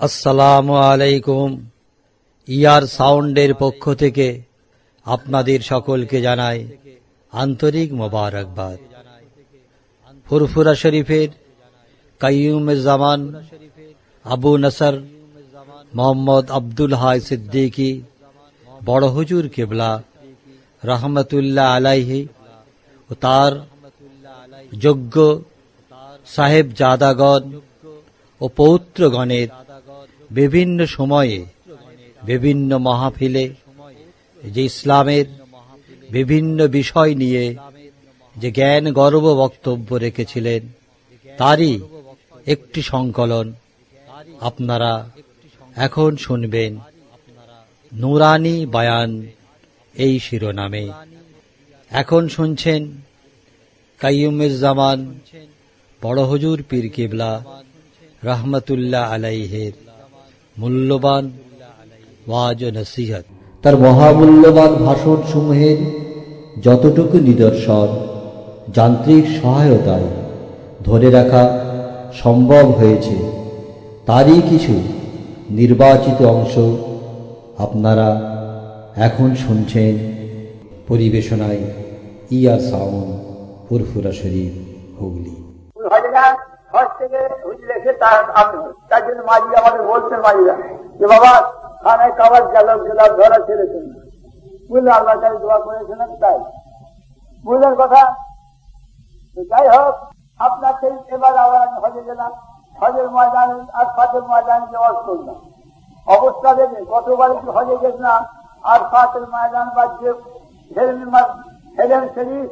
আসসালামু আলাইকুম। ইয়ার সাউন্ডের পক্ষ থেকে আপনাদের সকলকে জানাই আন্তরিক মোবারকবাদ। ফুরফুরা শরীফের কাইয়ুম জামান আবু নসর মোহাম্মদ আব্দুল হাই সিদ্দিকী বড় হুজুর কেবলা রহমতুল্লাহ আলাইহি ও তার যোগ্য সাহেব জাদাগণ ও পৌত্রগণের বিভিন্ন সময়ে, বিভিন্ন মাহফিলে যে ইসলামের বিভিন্ন বিষয় নিয়ে যে জ্ঞান গর্ব বক্তব্য রেখেছিলেন, তারই একটি সংকলন আপনারা এখন শুনবেন নুরানি বায়ান এই শিরোনামে। এখন শুনছেন জামান বড় হজুর পীর কিবলা, রহমতুল্লাহ আলাইহের। মূল্যবান ওয়াজ নসিহত। তার মহামূল্যবান ভাষণ সমূহের যতটুকু নিদর্শন যান্ত্রিক সহায়তায় ধরে রাখা সম্ভব হয়েছে তারই কিছু নির্বাচিত অংশ আপনারা এখন শুনছেন পরিবেশনায় ইয়ার সাউন্ড ফুরফুরা শরীফ হুগলি। হজ থেকে হুজ লেখে তার আমি তার জন্য মাঝি আমাদের বলছেন মাঝিরা যে বাবা খানায় কাবার জালক জেলার ধরা ছেড়েছেন। বুঝলেন আল্লাহ তাই দোয়া করেছিলেন তাই? বুঝলেন কথা? যাই হোক, আপনার সেই এবার আবার আমি হজে গেলাম। হজের ময়দানে আর ফাতের ময়দানে যাওয়ার করলাম অবস্থা দেখে গতবার একটু হজে গেছিলাম? আর ফাতের ময়দান বা যে হেলেন শরীফ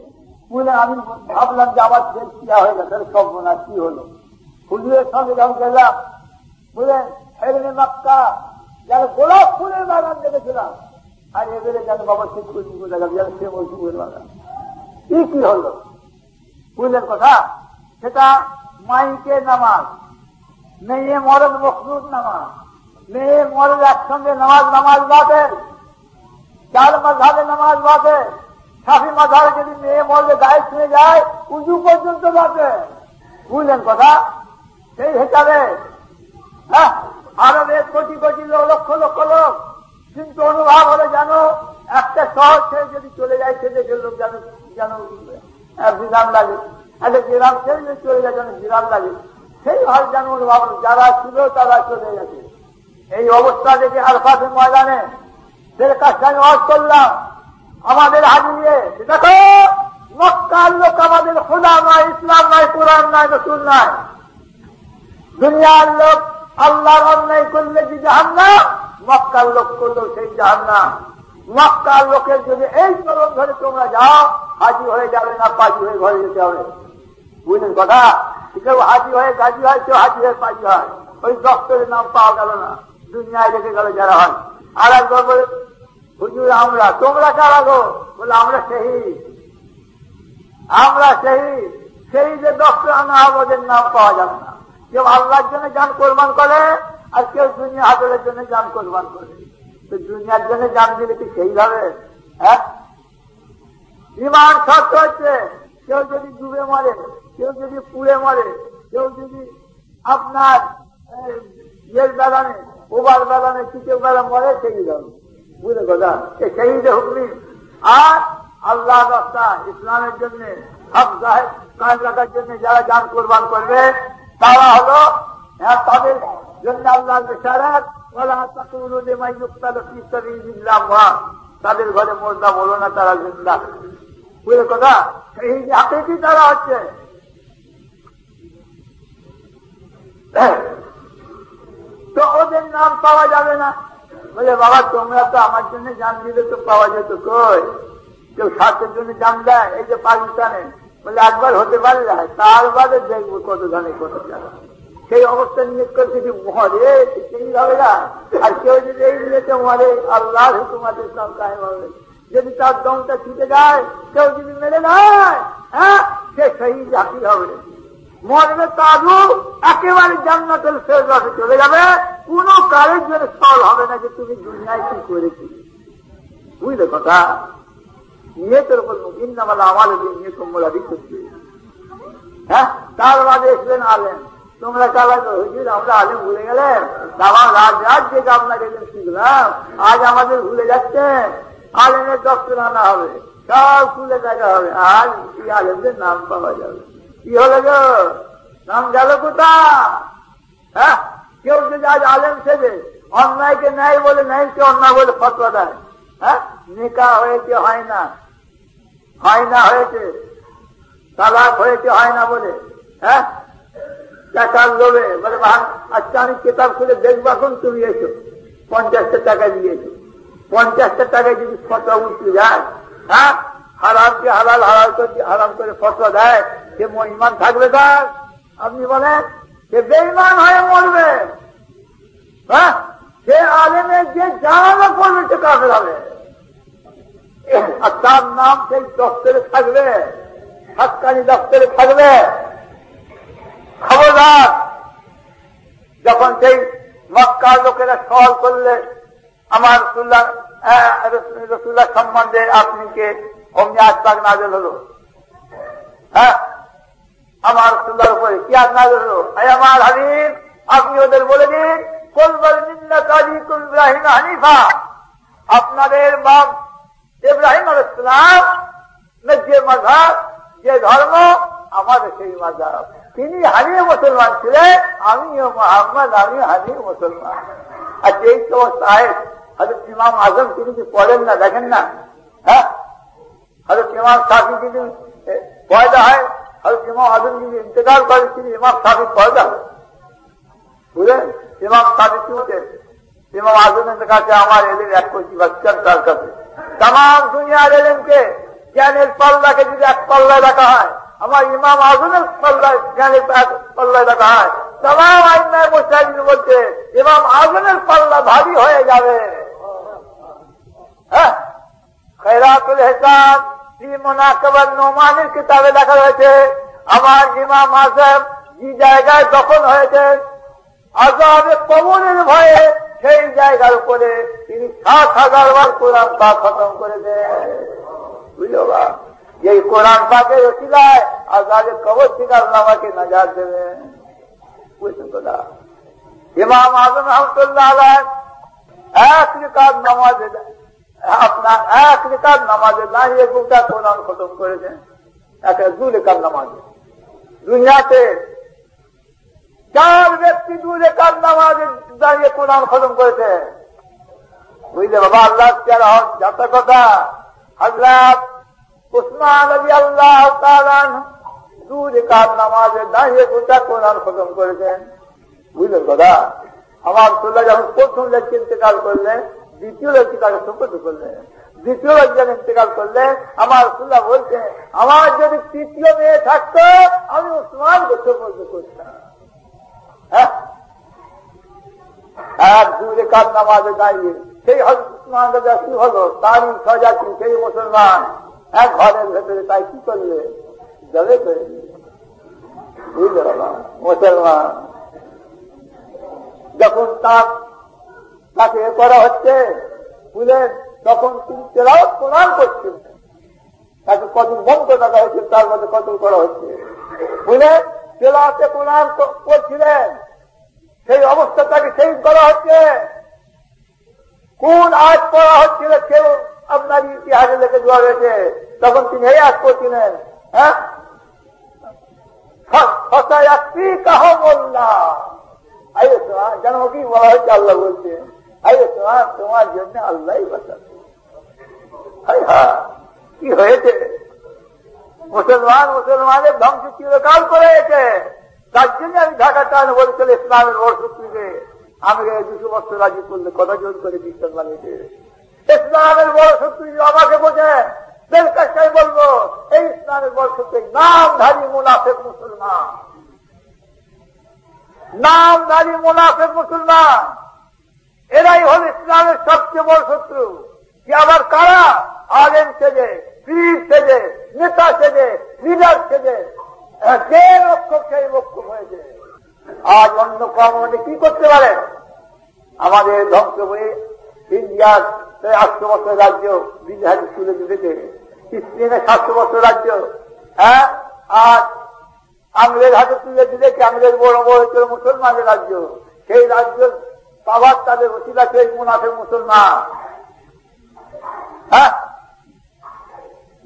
বলে আমি ভাবলাম যে আবার শেষ কিয়া হয়ে গেছে সব না কি হলো? হুজুরের সঙ্গে যখন গেলাম বুঝলেন হেলেন মাক্কা যেন গোলাপ ফুলের বাগান দেখেছিলাম। আর এবারে যেন বাবা, সে খুশি করে গেল? যেন সে মৌসুমের বাগান। কি কি হলো? বুঝলেন কথা? সেটা মাইকে নামাজ, মেয়ে মরদ মখলুদ নামাজ, মেয়ে মরদ একসঙ্গে নামাজ নামাজ বাদে চার মাঝাবে নামাজ বাদে সাফি মাথায় যদি মেয়ে মরলে গায়ে ছুঁয়ে যায় উঁচু পর্যন্ত বাঁচে বুঝলেন কথা? সেই হিসাবে হ্যাঁ আরবের কোটি কোটি লোক, লক্ষ লক্ষ লোক। কিন্তু অনুভব হলে যেন একটা শহর ছেড়ে যদি চলে যায় সে দেশের লোক যেন যেন বিরাম লাগে। একটা গ্রাম ছেড়ে যদি চলে যায়, যেন বিরাম লাগে। সেই হাল যেন অনুভব যারা ছিল, তারা চলে গেছে। এই অবস্থা দেখে আলফাতের ময়দানে সে কাজটা আমি করলাম। আমাদের হাজিয়ে দেখো, মক্কার লোক আমাদের খোদা নয় ইসলাম নয় কোরআন নয় রসুল নয় দুনিয়ার লোক আল্লাহর অন্যায় করলে যে জাহান্না মক্কার লোক করলেও সেই জাহান্না মক্কার লোকের যদি এই চরম ধরে তোমরা যাও, হাজি হয়ে যাবে না, পাজি হয়ে ঘরে যেতে হবে। বুঝলেন কথা? কেউ হাজি হয়ে গাজি হয়, কেউ হাজি হয়ে পাজি হয়। ওই দপ্তরের নাম পাওয়া গেল না। দুনিয়ায় রেখে গেল যারা হয়। আর একবার হুজুর আমরা? তোমরা কারা গো? বলে, আমরা শহীদ আমরা শহীদ শহীদের দপ্তর আনা ওদের নাম পাওয়া যাবে না। কেউ আল্লাহর জন্য যান কোরবান করে, আর কেউ দুনিয়া হাজরের জন্য যান কোরবান করে। তো দুনিয়ার জন্য যান দিলে কি সেই হবে হ্যাঁ? ইমান শর্ত হচ্ছে, কেউ যদি ডুবে মরে, কেউ যদি পুড়ে মরে, কেউ যদি আপনার ইয়ের বেলানে, ওবার বেলানে চিকের বেলা মরে, সেই হবে বুঝলে কথা সেই হুকমি আর আল্লাহ রাস্তা ইসলামের জন্য, হক সাহেব কাজ রাখার জন্য যারা যান কোরবান করবে, তারা হলো হ্যাঁ তাদের জন্য আল্লাহ বেসারাত তাদের ঘরে মোর্দা বলো না, তারা জিন্দা। বুঝলে কথা সেই হাতে কি তারা হচ্ছে। তো ওদের নাম পাওয়া যাবে না। বলে, বাবা, তোমরা তো আমার জন্য জান দিলে তো পাওয়া যেত কই? কেউ স্বার্থের জন্য জান দেয়? এই যে পাকিস্তানে। বলে, একবার হতে পারলে তার বাদে দেখব কত ধানে কত জায়গা সেই অবস্থা নিয়ে করছে যে মরে সেই হবে না? আর কেউ যদি এই নিয়েছে মরে আল্লাহর হুকুমাতে ইসলাম কাহিম হবে। যদি তার দমটা ছুটে যায়, কেউ যদি মেরে নেয় হ্যাঁ সে সেই জাতি হবে। মরবে তারও একেবারে জান্নাতের ফেরদাসে চলে যাবে। কোন কারের জন্য ফল হবে না যে তুমি দুনিয়ায় কি করেছি। বুঝলে কথা? নিয়তের উপর ইন্নামালা আমার নিয়ে তোমরা বিশ্বস্ত হ্যাঁ? তার বাদে এসলেন আলেন তোমরা চালাতো হুজুর, আমরা আগে ভুলে গেলেন আমার রাজ রাজ থেকে আপনাকে একদিন শিখলাম, আজ আমাদের ভুলে যাচ্ছে। আলেমের দপ্তর আনা হবে। সব খুলে দেখা হবে। আজ এই আলেমদের নাম পাওয়া যাবে। কি হলো গো? নাম গেল কোথা হ্যাঁ? কেউ যদি আজ আলেম সেবে অন্যায়কে ন্যায় বলে ন্যায়কে অন্যায় বলে ফতোয়া দেয় হ্যাঁ? নিকা হয়েছে, হয় না। হয় না হয়েছে। তালাক হয়েছে, হয় না বলে হ্যাঁ? টাকার লোভে, বলে আজকে আমি কেতাব খুলে দেখব এখন, তুমি এসো। পঞ্চাশটা টাকা দিয়েছ। পঞ্চাশটা টাকায় যদি ফতোয়া উঠতে যায় হ্যাঁ? হারামকে হালাল হারাল করে হারাম করে ফতোয়া দেয় সে ইমান থাকবে তার? আপনি বলেন সে বেইমান হয়ে মরবে। হ্যাঁ? সে আলেমের যে জানানো করবে সে কাফের হবে। আর তার নাম সেই দপ্তরে থাকবে। হাক্কানি দপ্তরে থাকবে। খবরদার, যখন সেই মক্কার লোকেরা সওয়াল করলে, আমার রসুল্লাহ সম্বন্ধে আপনি কে অমনি আসবাগ নাজল হলো। হ্যাঁ? আমার সুন্দর উপরে কি আজ নাজল হলো আয় আমার হাবিব, আপনি ওদের বলে দিন কলবল ইব্রাহিম হানিফা। আপনাদের বাপ ইব্রাহিম আলাইসালাম যে মাঝাব যে ধর্ম, আমাদের সেই মাঝাব তিনি হানিয়ে মুসলমান ছিলেন, আমিও মোহাম্মদ আমি হানিয়ে মুসলমান। আর এই সমস্ত আয় হজরত ইমাম আজম তিনি কি পড়েন না, দেখেন না? হ্যাঁ? হজরত ইমাম সাফি যদি পয়দা হয় হজরত ইমাম আজম যদি ইন্তেকাল করে তিনি ইমাম সাফি পয়দা বুঝলেন? ইমাম সাফি কি উঠেন ইমাম আজমের কাছে আমার এলেন এক কোটি বাচ্চার তার কাছে। তাম দুনিয়ার এলেনকে জ্ঞানের পাল্লাকে যদি এক পাল্লায় রাখা হয়, আমার ইমাম আজমের পাল্লায় জ্ঞানের পাল্লায় রাখা হয় তাম আইনায় মোস্তাহিদ বলছে, ইমাম আজমের পাল্লা ভারী হয়ে যাবে। হ্যাঁ? খেরাতুল হেসান নোমানের কিতাবে লেখা রয়েছে, আমার ইমাম আজম যে জায়গায় দখল হয়েছে। আজাবে কবরের ভয়ে সেই জায়গার উপরে তিনি সাত হাজার বার কোরআন পা খতম করে বুঝলো বা? যে কোরআন পাকের ওসিলায় আজাবে কবর থেকে আল্লাহ আমাকে নাজার দেবেন বুঝলেন কথা? ইমাম আজম রহমতুল্লাহ এক রেখাত নামাজে আপনার এক রেখাত নামাজে দাঁড়িয়ে গোটা কোরআন খতম করেছেন। একটা দু রেখাত নামাজে। দুনিয়াতে চার ব্যক্তি দু রেখাত নামাজে দাঁড়িয়ে কোরআন খতম করেছে, বুঝলে বাবা আল্লাহ প্যারা হক যত কথা। হজরত উসমান আলী আল্লাহ তালান দু রেখাত নামাজে দাঁড়িয়ে গোটা কোরআন খতম করেছেন। বুঝলেন কথা? আমার সোল্লা যখন প্রথম লেখকে ইন্তেকাল করলেন দ্বিতীয় লেখকে তাকে সুপত করলেন দ্বিতীয় একজন ইন্তেকাল করলে, আমার সুল্লাহ বলছে, আমার যদি তৃতীয় মেয়ে থাকতো, আমি উসমানকে সুপর্দ করতাম। হ্যাঁ? এক দূরে কার নামাজে দাঁড়িয়ে, সেই হজরত উসমান রাজা কি হলো? তারই সজা কি সেই মুসলমান। এক ঘরের ভেতরে তাই কি করলে? যাবে করে মুসলমান। যখন তার তাকে এ করা হচ্ছে। বুঝলেন তখন তিনি তেলাওয়াত প্রণাম করছেন। তাকে কদিন বন্ধ রাখা হয়েছে, তার মধ্যে কতল করা হচ্ছে। বুঝলেন তেলাওয়াতে প্রণাম করছিলেন। সেই অবস্থা তাকে সেই করা হচ্ছে। কোন আজ পড়া হচ্ছিল কেউ আপনার ইতিহাসে লেখে দেওয়া হয়েছে? তখন তিনি এই আজ করছিলেন হ্যাঁ? যেন কি? বলা হয়েছে, আল্লাহ বলছে। আরে তোমার তোমার জন্য আল্লাহ বাঁচাবে। হ্যাঁ কি হয়েছে? মুসলমান মুসলমানের ধ্বংস চিরকাল করে গেছে। তার জন্য আমি ঢাকা টান বলছিল ইসলামের বর্ষত্রীকে আমি দুশো বছর রাজি করলে কথা জোর করে বিশ্বাস বানিয়েছে। ইসলামের বড় শত্রু আমাকে বোঝে কাছে বলব, এই ইসলামের বড় শত্রু নামধারী মুনাফেক মুসলমান। নামধারী মুনাফেক মুসলমান। এরাই হল ইসলামের সবচেয়ে বড় শত্রু। কি আবার কারা? আলেম সেজে, পীর সেজে, নেতা সেজে, লিডার সেজে। যে রক্ষক সেই রক্ষক হয়েছে। আজ অন্য কর্মে কি করতে পারে আমাদের ধ্বংস হয়ে ইন্ডিয়ার আটশো বছর রাজ্য বিহারি তুলে দিতেছে। স্পেনের সাতশো বছর রাজ্য। হ্যাঁ? আর আংরেজ হাতে তুলে দিলে কি বড় বড় মুসলমানের রাজ্য? সেই রাজ্য পাবার তাদের অসিলা সেই মুনাফে মুসলমান। হ্যাঁ?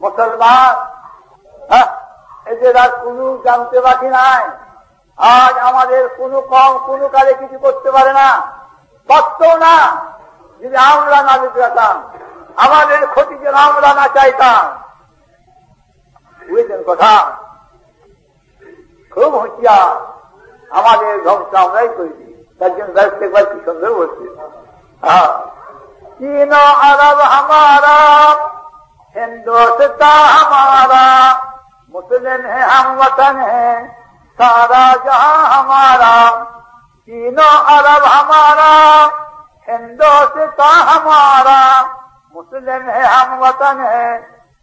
মুসলমান? এদের আর কোনো জানতে বাকি নাই, আজ আমাদের কোনো কম, কোনো কালে কিছু করতে পারে না। পারতেও না। যদি আমরা না দিতাম আমাদের ক্ষতি যেন আমরা না চাইতাম। বুঝলেন কথা? খুব হুঁশিয়ার। আমাদের ধ্বংস আমরাই করি। ترجم دس ایک بار کی سن رہے ہو ہاں عرب ہمارا ہندوستان ہمارا مسلم ہے ہم وطن ہے سارا جہاں ہمارا تینوں عرب ہمارا ہندوستان ہمارا مسلم ہے ہم وطن ہے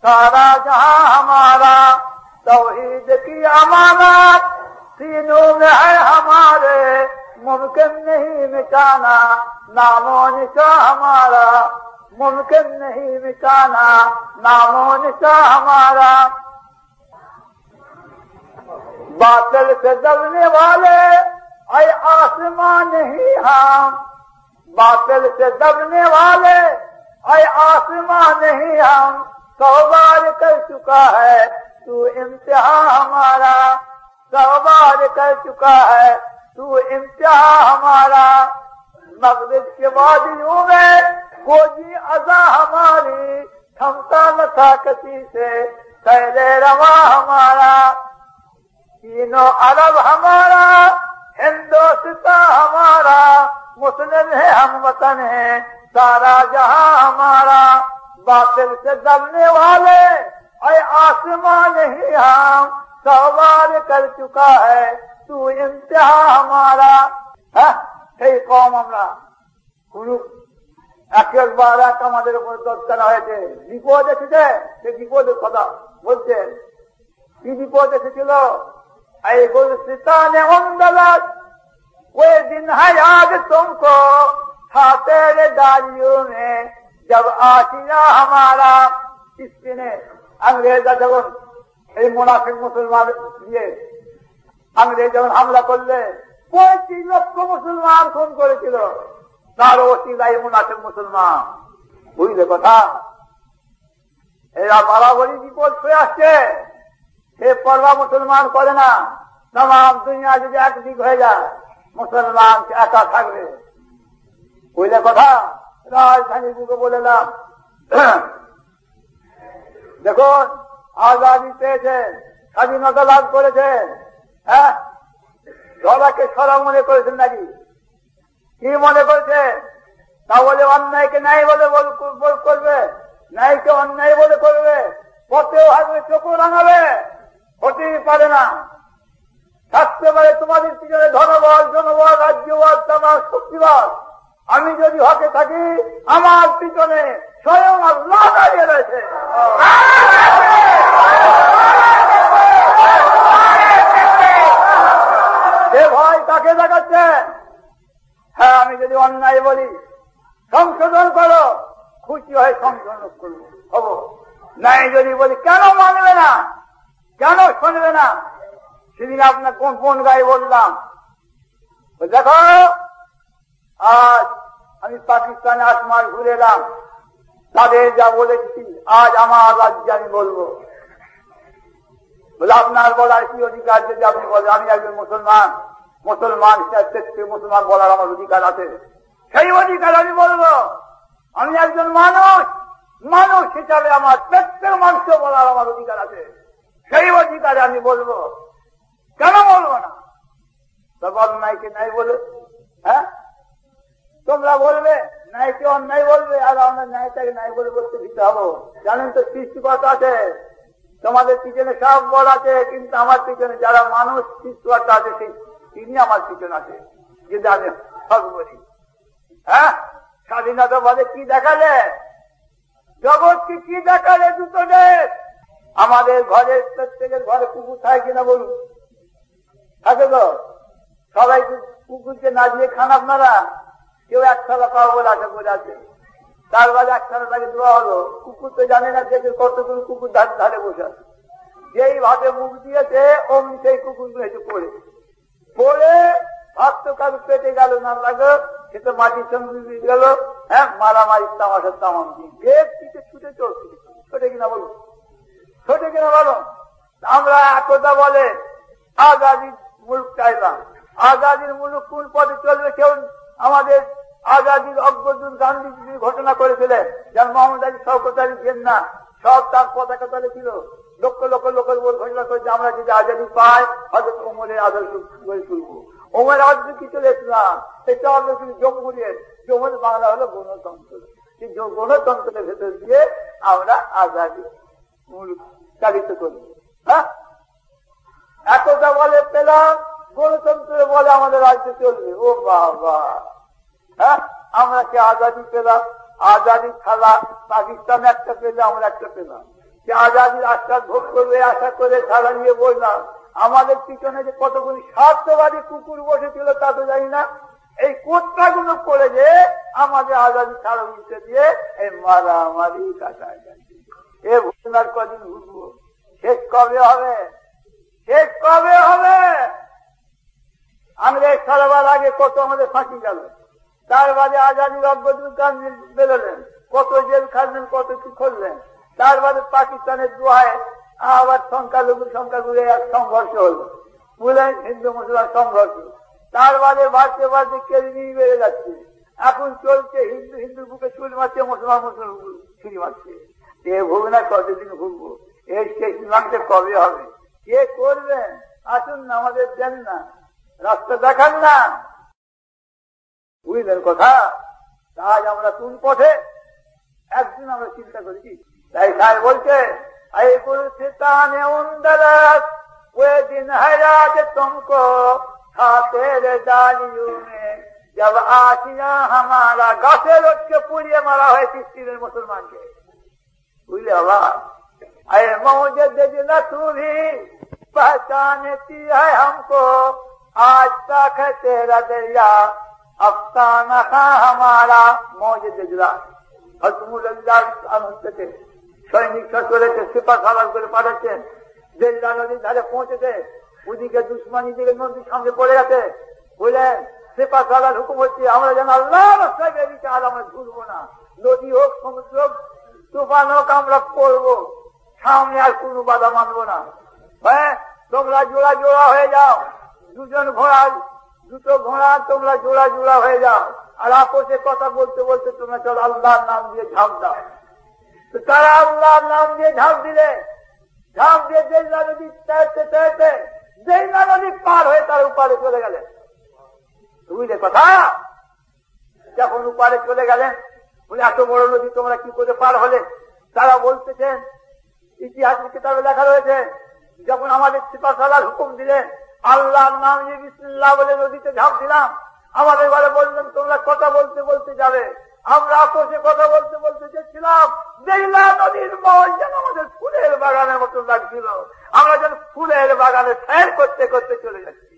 سارا جہاں ہمارا توحید کی امانت تینوں میں ہے ہمارے ممکن نہیں مٹانا نام و نشا ہمارا۔ ممکن نہیں مٹانا نام و نشا ہمارا۔ باطل سے دبنے والے، اے آسمان نہیں ہم۔ باطل سے دبنے والے، اے آسمان نہیں ہم۔ سو بار کر چکا ہے، تو امتحان ہمارا۔ سو بار کر چکا ہے تو انتہا ہمارا مغرب کے وادیوں میں گوجی ازا ہماری تھمتا لتا کسی سے، سیل روا ہمارا تینوں عرب ہمارا ہندوستاں ہمارا، مسلم ہے، ہم وطن ہے، سارا جہاں ہمارا، باطل سے دبنے والے، اے آسمان ہی ہم، سوار کر چکا ہے۔ तू इम्तिहा हमारा হ্যাঁ সেই কম আমরা কোন একবার এক আমাদের উপর দরকার হয়েছে বিপদ এসেছে সে বিপদের কথা বলছেন কি বিপদ এসেছিল এই গুলস্তানে অন্দলাত वो दिन है याद तुमको था तेरे डालियों में जब आशिया हमारा इस दिने अंग्रेजा যখন এই মুনাফিক মুসলমান আংরেজ যখন হামলা করলে, পঁয়ত্রিশ লক্ষ মুসলমান খুন করেছিল। তার অসিলাই মুনাফিক মুসলমান। বুঝলে কথা? এরা বরাবরই বিপদ হয়ে আসছে। সে পর্বা মুসলমান করে না। তাম দুনিয়া যদি একদিক হয়ে যায়, মুসলমান একা থাকবে। বুঝলে কথা? রাজধানী বুকে বলেলাম দেখুন, আজাদি পেয়েছে, স্বাধীনতা লাভ করেছে। হ্যাঁ? সরা মনে করেছেন নাকি? কি মনে করছে? তা বলে অন্যায়কে নাই বলে করবে। ন্যায়কে অন্যায় বলে করবে। পথেও হাসবে চোখও রাঙাবে। হতেই পারে না। থাকতে পারে তোমাদের পিছনে ধনবল, জনবল, রাজ্যবল তোমার শক্তিবল। আমি যদি হকে থাকি, আমার পিছনে স্বয়ং আল্লাহ দাঁড়িয়ে রয়েছে। সে ভয় কাকে দেখাচ্ছে? হ্যাঁ আমি যদি অন্যায় বলি, সংশোধন করো। খুশি হয়ে সংশোধন করব। হব। নাই যদি বলি, কেন মানবে না? কেন শুনবে না? সেদিন আপনার কোন কোন গায়ে বললাম। দেখো, আজ আমি পাকিস্তানে আট মাস ঘুরে এলাম। তাদের যা বলেছি, আজ আমার রাজ্যে আমি বলব। বলে আপনার বলার কি অধিকার যদি আপনি বলেন? আমি একজন মুসলমান। মুসলমান মুসলমান বলার আমার অধিকার আছে। সেই অধিকার আমি বলব। আমি একজন মানুষ। মানুষ হিসাবে আমার প্রত্যেক মানুষ বলার আমার অধিকার আছে। সেই অধিকারে আমি বলব। কেন বলব না? তবে অন্যায়কে নাই বলে। হ্যাঁ? তোমরা বলবে, ন্যায়কে অন্যায় বলবে, আর আমরা ন্যায়টাকে নাই বলে বলতে দিতে হব। জানেন তো সৃষ্টিকর্তা আছে। তোমাদের পিছনে সব বল আছে, কিন্তু আমার পিছনে যারা মানুষ সৃষ্টিকর্তা আছে, সেই তিনি আমার পিছনে আছে। যদি আমি হক বলি। হ্যাঁ? স্বাধীনতা বলে কি দেখালে? জগৎকে কি দেখালে দুটো দেশ আমাদের ঘরের প্রত্যেকের ঘরে কুকুর থাকে কিনা বলুন। থাকে তো? সবাই কুকুরকে না দিয়ে খান আপনারা? কেউ এক থালা পাওয়া বলে আশা করে আছে। তার বাদে এক থালা তাকে দেওয়া হলো। কুকুর তো জানে না যে কতগুলো কুকুর ধারে ধারে বসে আছে। যেই ভাবে মুখ দিয়েছে, অমনি সেই কুকুরগুলো এসে পড়ে। পড়ে, ভাত তো কারও পেটে গেল না লাগল সে তো মাটির সঙ্গে গেল। হ্যাঁ মারামারি তামাশার তামাম গেট পিঠে ছুটে চলছে, ছোটে কিনা বলো? ছোটে কিনা বলো? আমরা একতা বলে, আজাদির মুলুক চাইলাম। আজাদির মুলুক কোন পথে চলবে কেউ আমাদের আজাদির অগ্রদূত গান্ধীজি ঘটনা করেছিলেন যার মোহাম্মদ আলী শওকত আলী না, সব তার পতাকা তলে ছিল। লক্ষ লক্ষ লোকের উপর ঘোষণা করেছে, আমরা যদি আজাদি পাই হয়তো ওমরের আদর্শ গড়ে তুলবো। ওমর আদর্শ কি চলে ইসলাম এটা আমরা কিন্তু জমহুরিয়ের জমহুর বাংলা হলো গণতন্ত্র। সেই গণতন্ত্রের ভেতর দিয়ে আমরা আজাদি মুলুক চালিত করি। হ্যাঁ? একতা বলে পেলাম গণতন্ত্র বলে আমাদের রাজ্য চলবে। ও বাবা! হ্যাঁ? আমরা কি আজাদি পেলাম? আজাদি খেলা পাকিস্তান একটা পেলে, আমরা একটা পেলাম। সে আজাদির আশ্বাস ভোগ করবে, আশা করে খেলা নিয়ে বললাম, আমাদের পিছনে যে কতগুলি স্বার্থবাদী কুকুর বসেছিল তা তো জানি না। এই কোটটাগুলো করে যে আমাদের আজাদি ছাড়া উঠতে দিয়ে এই মারামারি কাটা এ ঘটনার কদিন ঘুরবো? শেষ কবে হবে? শেষ কবে হবে? আমরা এই সারাবার আগে কত আমাদের ফাঁসি গেল? তার বাদে আজাদি অব্বদুল গান্ধী বেরোলেন। কত জেল খাটলেন কত কি করলেন? তার বাদে পাকিস্তানের দোয়ায় আবার সংখ্যালঘু সংখ্যাগুলো এক সংঘর্ষ হলো। বুঝলেন হিন্দু মুসলমান সংঘর্ষ। তার বাদে বাড়তে বাড়তে কেরিনি বেড়ে যাচ্ছে। এখন চলছে হিন্দু হিন্দুর বুকে চুল মারছে, মুসলমান মুসলমান ছুরি মারছে। এ ভুগবে না, কতদিন ভুগবো? এই শেষ মাংসে কবে হবে? কে করবেন? আসুন না, আমাদের দেন না। রাস্তা দেখান না। বুঝলেন কথা? তাই আমরা কোন পথে? একদিন আমরা চিন্তা করেছি তাই সাহেব বলছে এই বলছে তানে অন্দরাত ওই দিন হরাজ তুমকো সাথে রে জব আসিয়া হামারা গাছে লোককে পুড়িয়ে মারা হয় সিস্টিমের মুসলমানকে। বুঝলে আবার আরে মৌজে দেবে না তুমি পহচানেতি হ্যাঁ হমকো, আজ হামারা করে নদীর ধারে নদীর পড়ে হুকুম হচ্ছে, আমরা যেন আল্লাহ রাস্তায় বেরিয়েছি আর আমরা ঘুরবো না। নদী হোক, সমুদ্র হোক, তুফান হোক, আমরা করব সামনে আর কোনো বাধা মানবো না। হ্যাঁ তোমরা জোড়া জোড়া হয়ে যাও। দুজন ঘোড়ার দুটো ঘোড়া, তোমরা জোড়া জোড়া হয়ে যাও। আর আপোষে কথা বলতে বলতে তোমরা চলো আল্লাহর নাম দিয়ে ঝাঁপ দাও। তো তারা আল্লাহর নাম দিয়ে ঝাঁপ দিলে। ঝাঁপ দিয়ে জেলা নদী তৈরতে তৈরতে জেলা নদী পার হয়ে তার উপারে চলে গেলেন। বুঝলে কথা? যখন উপারে চলে গেলেন, বলে, এত বড় নদী তোমরা কি করে পার হলে? তারা বলতেছেন ইতিহাসের কিতাবে লেখা রয়েছে। যখন আমাদের সিপাশালার হুকুম দিলেন আল্লাহর নাম নিয়ে বিসমিল্লাহ বলে নদীতে ঝাঁপ দিলাম। আমাদের বলে বললেন, তোমরা কথা বলতে বলতে যাবে। আমরা আপোষে কথা বলতে বলতে যেছিলাম দেখলা নদীর মহল যেন আমাদের ফুলের বাগানের মতো লাগছিল। আমরা যেন ফুলের বাগানে ফের করতে করতে চলে যাচ্ছি!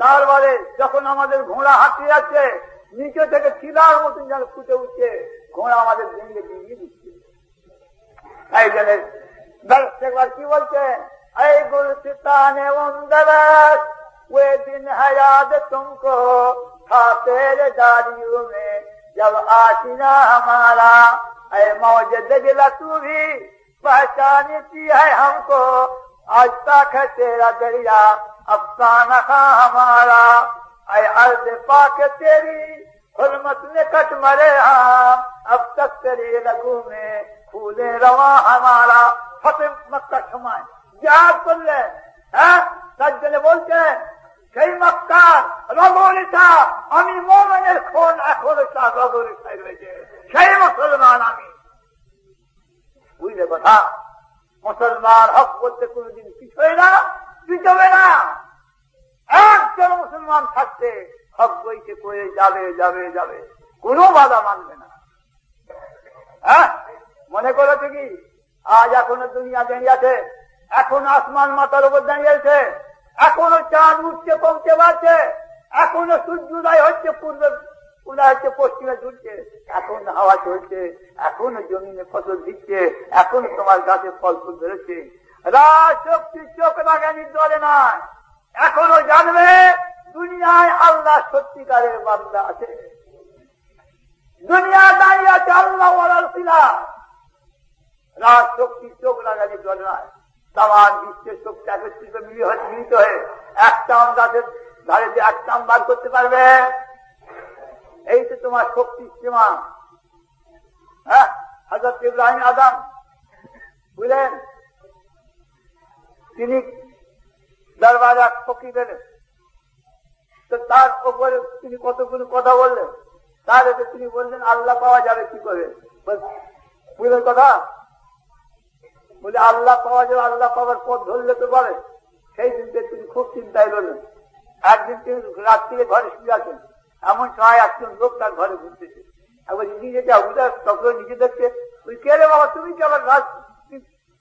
তারপরে যখন আমাদের ঘোড়া হাঁটিয়ে যাচ্ছে নিচে থেকে শিলার মতন যেন ফুটে উঠছে، ঘোড়া আমাদের ভেঙে ভেঙে দিচ্ছে। এই জন্য একবার কি বলছে? এই গুলসিতানে অন্দরস وہ دن ہے یاد تم کو تھا تیرے داریوں میں جب آشنا ہمارا اے موج دجلا تو بھی پہچانتی ہے ہم کو آج تک ہے تیرا دریا افسانہ ہمارا ऐ अर्ज पाक तेरी हुरमत ने कट मरे हम अब तक तेरे लगू में फूले रवा हमारा फतेह मक्का সময় যা করলে হ্যাঁ তার জন্য বলছেন সেই মক্কার রগরিতা আমি মোমেনের খুন এখনো তার রগরিতায় রয়েছে সেই মুসলমান আমি বুঝলে কথা মুসলমান হক করতে কোনদিন পিছবে না পিছবে না একজন মুসলমান থাকতে হক বইতে করে যাবে যাবে যাবে। কোনো বাধা মানবে না। হ্যাঁ? মনে করেছে কি? আজ এখনও দুনিয়া দাঁড়িয়ে আছে, এখন আসমান মাথার উপর দাঁড়িয়েছে এখনও চাঁদ উঠছে, পৌঁছে পারছে এখনও সূর্যোদয় হচ্ছে, পূর্বে উদয় হচ্ছে, পশ্চিমে ঝুলছে, এখন হাওয়া চলছে, এখনও জমিনে ফসল দিচ্ছে, এখনও তোমার গাছে ফল ফুল ধরেছে। রাজশক্তি চোখ লাগানি দলে নয়। এখনও জানবে দুনিয়ায় আল্লাহ সত্যিকারের বান্দা আছে। দুনিয়া দাঁড়িয়ে আছে আল্লাহ ওয়ালার শিলা রাজ শক্তি চোখ দলে নয় তামার বিশ্বের শক্তি একত্রিত মিলিত হয়ে একটা আম গাছের ধারে যে একটা বার করতে পারবে, এই তো তোমার শক্তি সীমা। হ্যাঁ হাজরত ইব্রাহিম আদম, বুঝলেন? তিনি দরবাজা ফকি দিলেন তো তার উপরে তিনি কতগুলো কথা বললেন? এতে তিনি বললেন, আল্লাহ পাওয়া যাবে কি করে? বুঝলেন কথা? বলে, আল্লাহ পাওয়া যাবে, আল্লাহ পাওয়ার পথ ধরলে তো বলে সেই দিনকে তিনি খুব চিন্তায় রলেন একদিন তিনি রাত্রিরে ঘরে শুয়ে আছেন। এমন সময় একজন লোক তার ঘরে ঘুরতেছে। একবার নিজে যা উদার তখন নিজে দেখছে তুই কে রে বাবা, তুমি কি আবার রাজ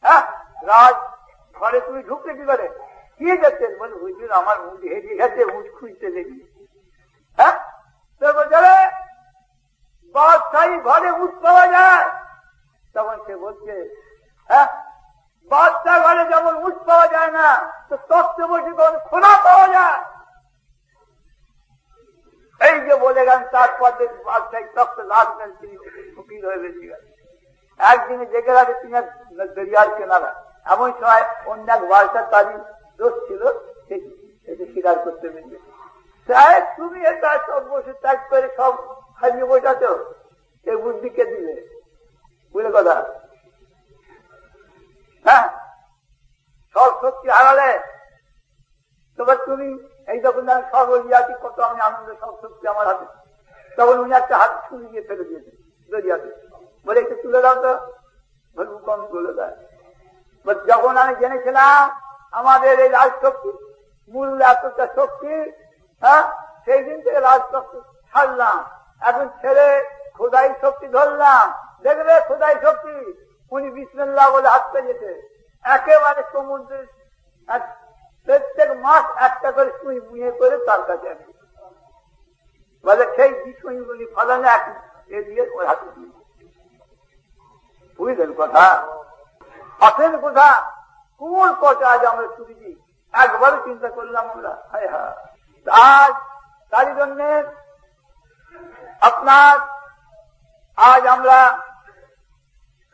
হ্যাঁ? রাজ, ঘরে তুমি ঢুকতে কি করে? কি দেখছেন বলে হুজুর আমার মুখ হেরিয়ে গেছে মুখ খুঁজতে দেখি হ্যাঁ তো বলছে বাদশাহী ঘরে উঠ পাওয়া যায় তখন সে বলছে হ্যাঁ বাচ্চা ঘরে যেমন উঠ পাওয়া যায় না তো তত্ত্ব বসে তখন খোলা পাওয়া যায় এই যে বলে গেলেন তারপর বাদশাহী তত্ত্ব লাভ করেন তিনি ফকির হয়ে বেশি গেলেন একদিনে জেগে রাখে তিনি দরিয়ার কেনারা এমন সময় অন্য এক বার্তার তারই দোষ ছিল সেটি স্বীকার করতে মিলবে সাহেব তুমি এটা সব বসে ত্যাগ করে সব হারিয়ে বসাচ্ছ। এই বুদ্ধিকে দিলে বুঝলে কথা। হ্যাঁ? সব শক্তি হারালে তবে তুমি এই যখন আমি সর্বরিয়াছি কত আমি আনন্দ, সব শক্তি আমার হাতে। তখন উনি একটা হাত ছুঁড়ে দিয়ে ফেলে দিয়েছে দরিয়াতে বলে, একটু তুলে দাও তো। বলব কম তুলে দেয় যখন আমি জেনেছিলাম আমাদের এই রাজশক্তি, মূল এতটা শক্তি হ্যাঁ? সেই দিন থেকে রাজশক্তি ছাড়লাম। এখন ছেড়ে খোদাই শক্তি ধরলাম। দেখবে খোদাই শক্তি? উনি বিসমিল্লাহ বলে হাঁটতে যেতে একেবারে সমুদ্রের প্রত্যেক মাস একটা করে সুই মুয়ে করে তার কাছে বলে সেই বিষয়গুলি ফলানে এক এ দিয়ে ওর হাতে বুঝলেন কথা? আসেন কথা কোন কথা আজ আমরা শুনেছি একবারও চিন্তা করলাম আমরা, হায় হা আজ তারই জন্য আপনার, আজ আমরা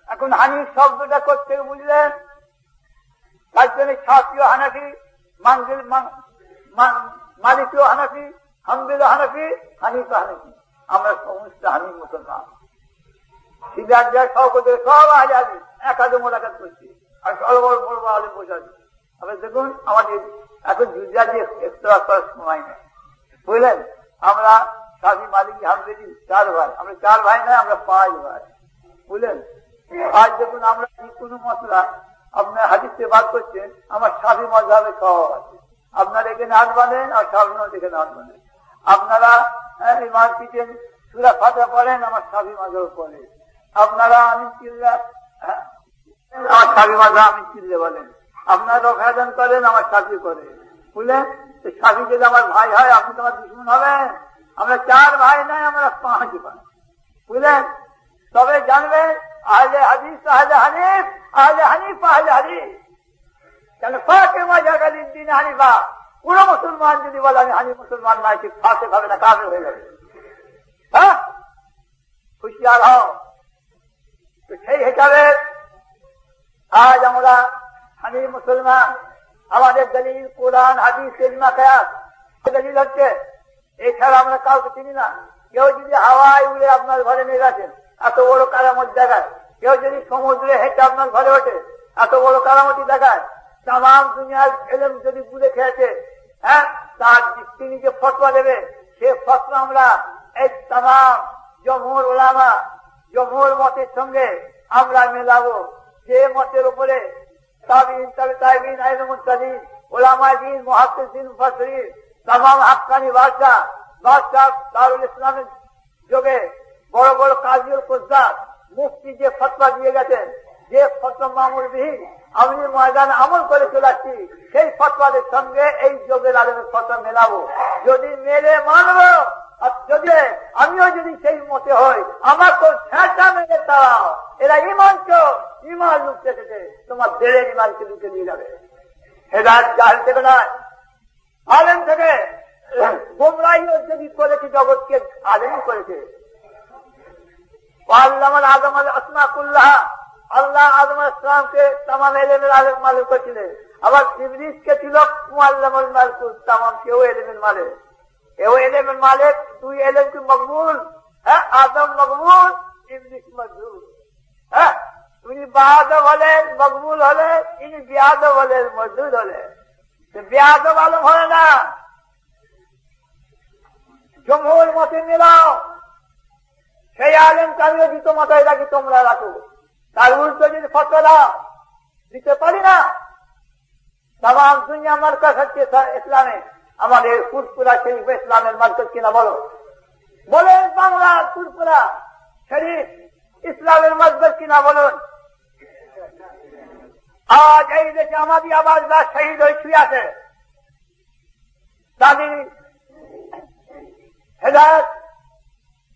এখন হানির শব্দটা করতে বুঝলেন? তার জন্য শাস্ত্রীয় হানাফি মানজিল মালিকীয় হানাফি হামদিল হানাফি, হানিফ হানাফি। আমরা সমস্ত হানি মুসলমান সিদ্ধার্থ সহকতে সব আজ আজ একাদম মোলাকাত করছি। আর সব বড় বড় আলে বসাচ্ছি আবার দেখুন, আমাদের এখন জুজাজি এক্সট্রা করার সময় নেই। বুঝলেন? আমরা স্বামী মালিক হামদেজি চার ভাই। আমরা চার ভাই নয়, আমরা পাঁচ ভাই। বুঝলেন? আজ দেখুন, আমরা যে কোনো মশলা আপনার হাদিসে বাদ করছেন, আমার স্বামী মজাবে সব আছে। আপনারা এখানে হাত বাঁধেন, আর স্বামী এখানে হাত বাঁধেন। আপনারা ইমান পিটেন সুরা ফাটা পড়েন, আমার স্বামী মাজাও পড়ে। আপনারা আমি আমার স্বামী মাজা আমি চিল্লে বলেন? আপনারা রক্ষাদান করেন, আমার সাথী করে। বুঝলেন? স্বামী যদি আমার ভাই হয়, আপনি তো আমার দুশ্মন হবেন। আমরা চার ভাই নাই, আমরা পাঁচ ভাই। বুঝলেন? তবে জানবেন আহলে হাদিস, আহলে হানিফ আহলে হানিফ, আহলে হাদিস। কেন ফাঁকে মজা গালির দিন হানিফা? পুরো মুসলমান যদি বলে, আমি হানি মুসলমান নাই ঠিক ফাঁকে হবে না কাজে হয়ে যাবে। হ্যাঁ? খুশিয়ার হও। তো সেই হিসাবে আজ আমরা হানি মুসলমান, আমাদের দলিল, কোরআন, হাদিস খেয়াল দলিল হচ্ছে, এছাড়া আমরা কাউকে চিনি না। কেউ যদি হাওয়ায় উড়ে আপনার ঘরে নিয়ে গেছেন এত বড় কারামত দেখায়। কেউ যদি সমুদ্রে হেঁটে আপনার ঘরে ওঠে, এত বড় কারামতি দেখায়। তাম দুনিয়ার এলেম যদি বুঝে খেয়েছে হ্যাঁ তার তিনি যে ফতোয়া দেবে। সে ফতোয়া আমরা এই তাম জমহুর ওলামা, জমহুর মতের সঙ্গে আমরা মেলাবো। যে মতের উপরে মুফতি যে ফতোয়া দিয়ে গেছেন, যে ফতোয়া মামুল বিহীন আমি ময়দান আমল করে চলে আসছি, সেই ফতোয়াদের সঙ্গে এই যোগের আলমের ফতোয়া মেলাবো। যদি মেলে মানবো, আর যদি আমিও যদি সেই মতে হই আমাকে ছ্যাঁচা মেলে তাড়াও এরা ইমান চো ইমান লুকতে থেকে তোমার দেড়ের ইমানকে লুকে নিয়ে যাবে। হেদায়ত জাহেল থেকে নয়, আলেম থেকে। গোমরাইও যদি করেছে জগৎকে? আলেমই করেছে। আল্লাহ আদম আল আসমাকুল্লাহ। আল্লাহ আদম ইসলামকে তামাম এলেমের আলেম মালিক করেছিলেন আবার ইবলিসকে ছিল মুআল্লামুল মালকুল, তামাম কেউ এলেমের মালিক। এও এলেমের মালিক তুই এলেম কি মকবুল হ্যাঁ আদম মকবুল, ইবলিস মকবুল। হ্যাঁ? বাহাদব হলেন মকবুল হলেন, ইনি বিয়াদব হলেন মজদুর হলেন। বিয়াদব আলম হয় না। জমহুর মতে মিলাও। সেই আলেম কামিও দিত মাথায় রাখি, তোমরা রাখো। তার উল্টো যদি ফটো দাও, দিতে পারি না। তাম দুনিয়া মার্কাজ হচ্ছে ইসলামে। আমাদের ফুরপুরা শরীফ ইসলামের মার্কাজ কিনা বলো। বলে বাংলা ফুরপুরা শরীফ। ইসলামের মজবর কিনা বলুন। আজ এই দেশে আমাদের আবার যা শহীদ হয়ে শুয়ে আছে তাদের হেদায়ত।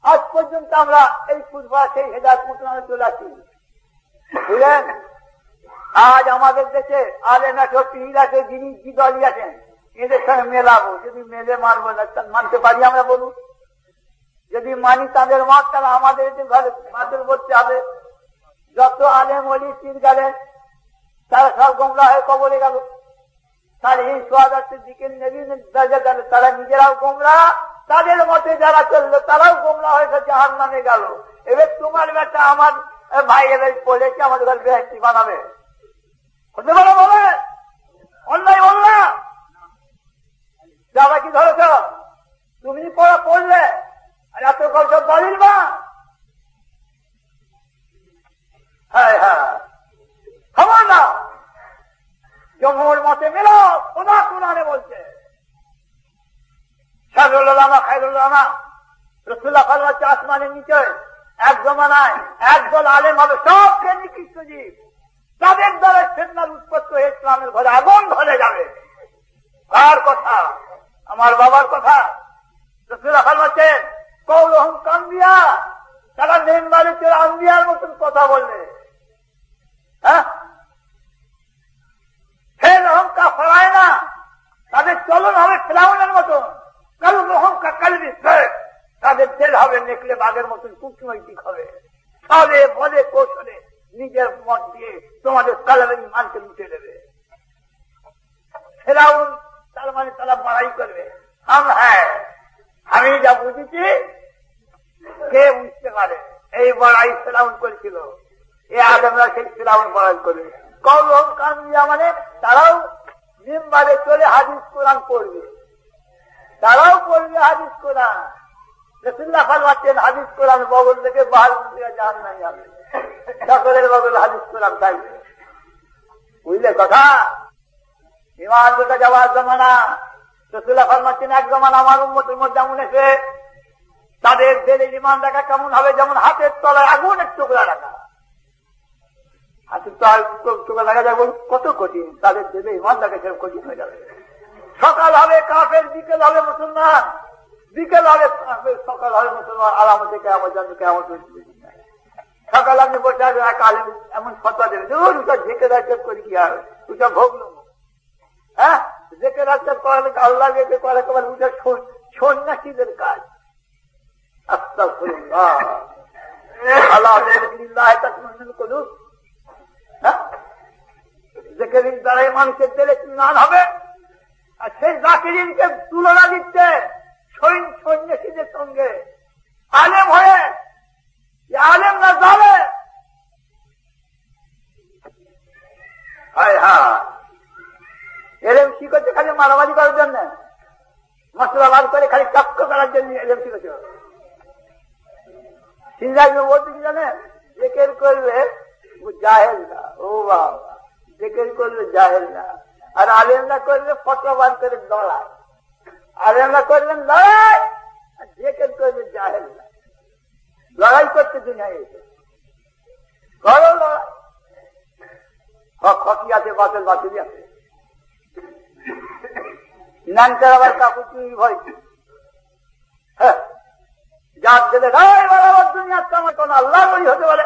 আজ পর্যন্ত আমরা এই ফুটবল সেই হেদায়ত মতন চলে আসছি বুঝলেন? আজ আমাদের দেশে আলেন আছে পীর আছে, যিনি জিদলি আছেন। এদের সঙ্গে মেলাবো, যদি মেলে মারবো না মানতে পারি আমরা বলুন। যদি মানি তাদের মত তাহলে আমাদের বাতিল করতে হবে। যত আলেম অলি পীর গেলেন তারা সব গোমরা হয়ে কবলে গেল। তার এই সোয়াদার্থের দিকে নেবী দরজা গেল তারা নিজেরাও গোমরা, তাদের মতে যারা চলল, তারাও গোমরা হয়ে গেছে হার নামে গেল। এবার তোমার বেটা আমার ভাই এবার বলেছে আমাদের ঘর বেহাতি বানাবে। হতে পারো বলে অন্যায় বল না। যারা কি ধরেছ? তুমি পড়া পড়লে? কত দলিল বা। হ্যাঁ হ্যাঁ। খবর না জমুর মতে মিলো খোদা কোরআনে বলছে। সাজুল্লামা খাইরুল্লামা রসুল্লাহ ফরমাচ্ছে আসমানের নিচে। এক জমানায় একদল আলেম হবে সবকে নিকৃষ্ট জীব। তাদের দ্বারা সেন্নার উৎপত্তি হয়ে ইসলামের ঘরে আগুন ধরে যাবে। কার কথা? আমার বাবার কথা? রসুল্লাহ ফরমাচ্ছেন কৌরহম কান্দিয়া, তারা মেম্বারে চলে আম্বিয়ার মতন কথা হ্যাঁ? বলে নিজের মত দিয়ে তোমাদের কালামের মানকে লুটে দেবে। ফেরাউন তার মানে তারা মারাই করবে। হাম হ্যাঁ আমি যা বুঝেছি কে বুঝতে পারে? এই বড়াই ফেরাউন করেছিল। এ আলমরা সেই ফেরাউন বড়াই করবে কৌরব কামিয়া মানে তারাও মেম্বারে চলে হাদিস কোরআন পড়বে। তারাও পড়বে হাদিস কোরআন। হাদিস কোরআন বগল থেকে বাহার জাহান বগল হাদিস কোরআন থাকবে। বুঝলে কথা? ইমান যাওয়ার জমানা। রসুল্লাহ ফালমাচ্ছেন এক জমানা আমার উন্মতের মধ্যে এমন এসে তাদের দেলে ইমান রাখা কেমন হবে? যেমন হাতের তলায় আগুনের টুকরা রাখা। হাতের তলায় টুকরা রাখা যাবে কত কঠিন। তাদের ইমান সেরকম কঠিন হয়ে যাবে। সকাল হবে কাফের, বিকেল হবে মুসলমান। বিকেল হবে কাফের, সকাল হবে মুসলমান। আলামতে কেমন সকাল আপনি বসে এক এমন ফতোয়া দেবে ধর ওটা ঝেঁকে রাখতে করি কি হ্যাঁ? করালে আল্লাহ রেখে করালে তোমার ওটা সন্ন্যাসীদের কাজ। হ্যাঁ? আর সেই জাকিরিনকে এলেম শিখেছে খালি মারামারি করার জন্য? মশলা বার করে খালি চক্র করার জন্য এলেম শিখেছে সিরাজ বলতে কি জানেন? জেকের করবে জাহেল না। ও বাবা জেকের করবে জাহেল না। আর আলেমরা করলে ফটো বার করে লড়াই আলেমরা করলেন লড়াই, আর জেকের করবে জাহেল না। লড়াই করতে দুনিয়া এসে। করো লড়াই। খকি আছে বাসের বাসুরি আছে। ন্যাংটার আবার চুরি ভয়। হ্যাঁ। যার ছেলে রায় বরাবর দুনিয়ার আমার কোন আল্লাহ বলি হতে পারে।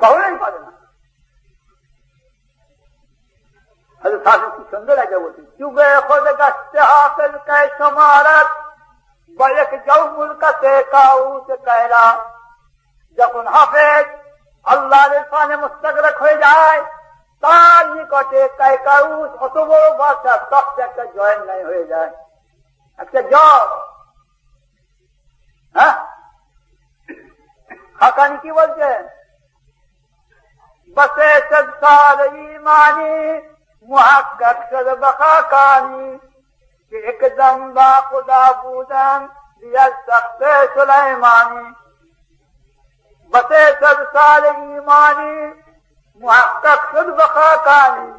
কখনোই পারে না। যখন হাফেজ আল্লাহর সামনে মুস্তাকরক হয়ে যায়, তার নিকটে কায়কাউস অত বড় বাচ্চা তখন একটা জয়েন নাই হয়ে যায়। اچھا جاؤ ہاں کی وجہ بس سب سار ایمانی محقق سر بخاکانی کہ ایک دم با خدا بودن دیل سخت سلحمانی بس سب سال ایمانی محقق شد بخاکانی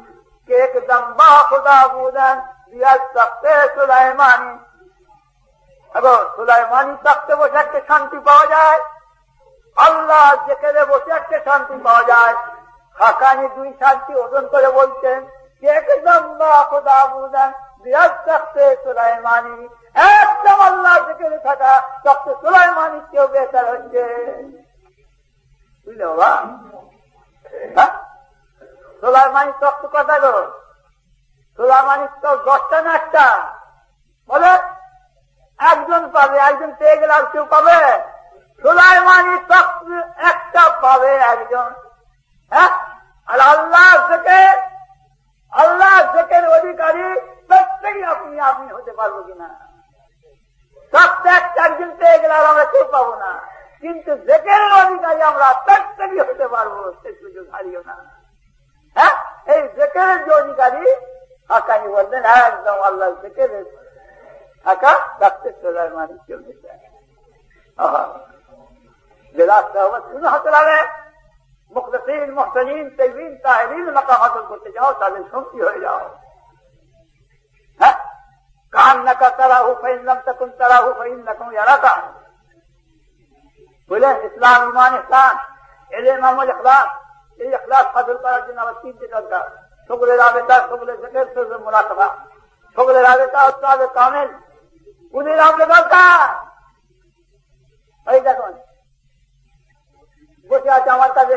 کہ ایک دم با خدا بودن دیا سخت سلیمانی এবার সুলাইমানি তখতে বসে একটা শান্তি পাওয়া যায়। আল্লাহ যেখানে বসে একটা শান্তি পাওয়া যায়। হাকানি দুই শান্তি ওজন করে বলছেন হ্যাঁ? কথা তো দশটা না একটা। বলে একজন পাবে, একজন পেয়ে গেলে আর কেউ পাবে? সুলাইমানি একটা পাবে একজন। হ্যাঁ? আর আল্লাহ থেকে আল্লাহ জেকের অধিকারী প্রত্যেকই আপনি আপনি হতে পারব কিনা? একদিন পেয়ে গেলে আর আমরা কেউ পাবো না। কিন্তু জেকের অধিকারী আমরা প্রত্যেকই হতে পারব, সে সুযোগ হারিও না। হ্যাঁ? এই জেকের যে অধিকারী, আকানি বললেন, একদম আল্লাহ জেকের থাকা থাকতে চলার মানে চলতে চায় যে রাস্তা হবে শুনে হতে লাগে মুখলসিন মোহসিন তৈবিন তাহরিন মাকা হাসল করতে যাও তাদের সঙ্গী হয়ে যাও হ্যাঁ কান নাকা তারা হু ফাইনলাম তখন তারা হু ফাইন নাকুম এলাকা বুঝলেন ইসলাম ইমান ইসলাম এলে মামুল ইখলাস এই ইখলাস ফাজল করার জন্য আবার তিনটে দরকার সকলের আবেদা সকলের জেকের সকলের মোলাকাবা সকলের আবেদা উত্তাদের কামেল উনি আমাদের দরকার। ওই দেখুন, বসে আছে আমার কাছে,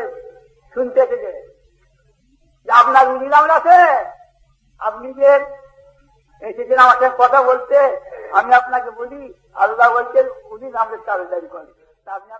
শুনতে এসেছে। যে আপনার উনি নাম আছে আপনি যে এসেছেন আমার সাথে কথা বলতে, আমি আপনাকে বলি আল্লাহ বলছেন, উনি নামের তাবেদারি করেন। আপনি